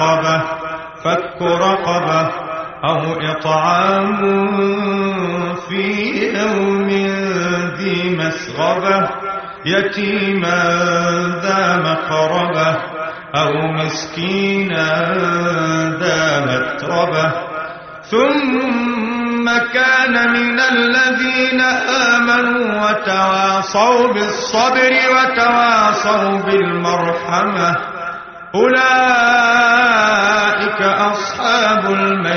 العقبة فك رقبة أو إطعام في يوم ذي مسغبة يتيما ذا مقربة أو مسكينا ذا متربة. ثم كان من الذين آمنوا وتواصوا بالصبر وتواصوا بالمرحمة. أولئك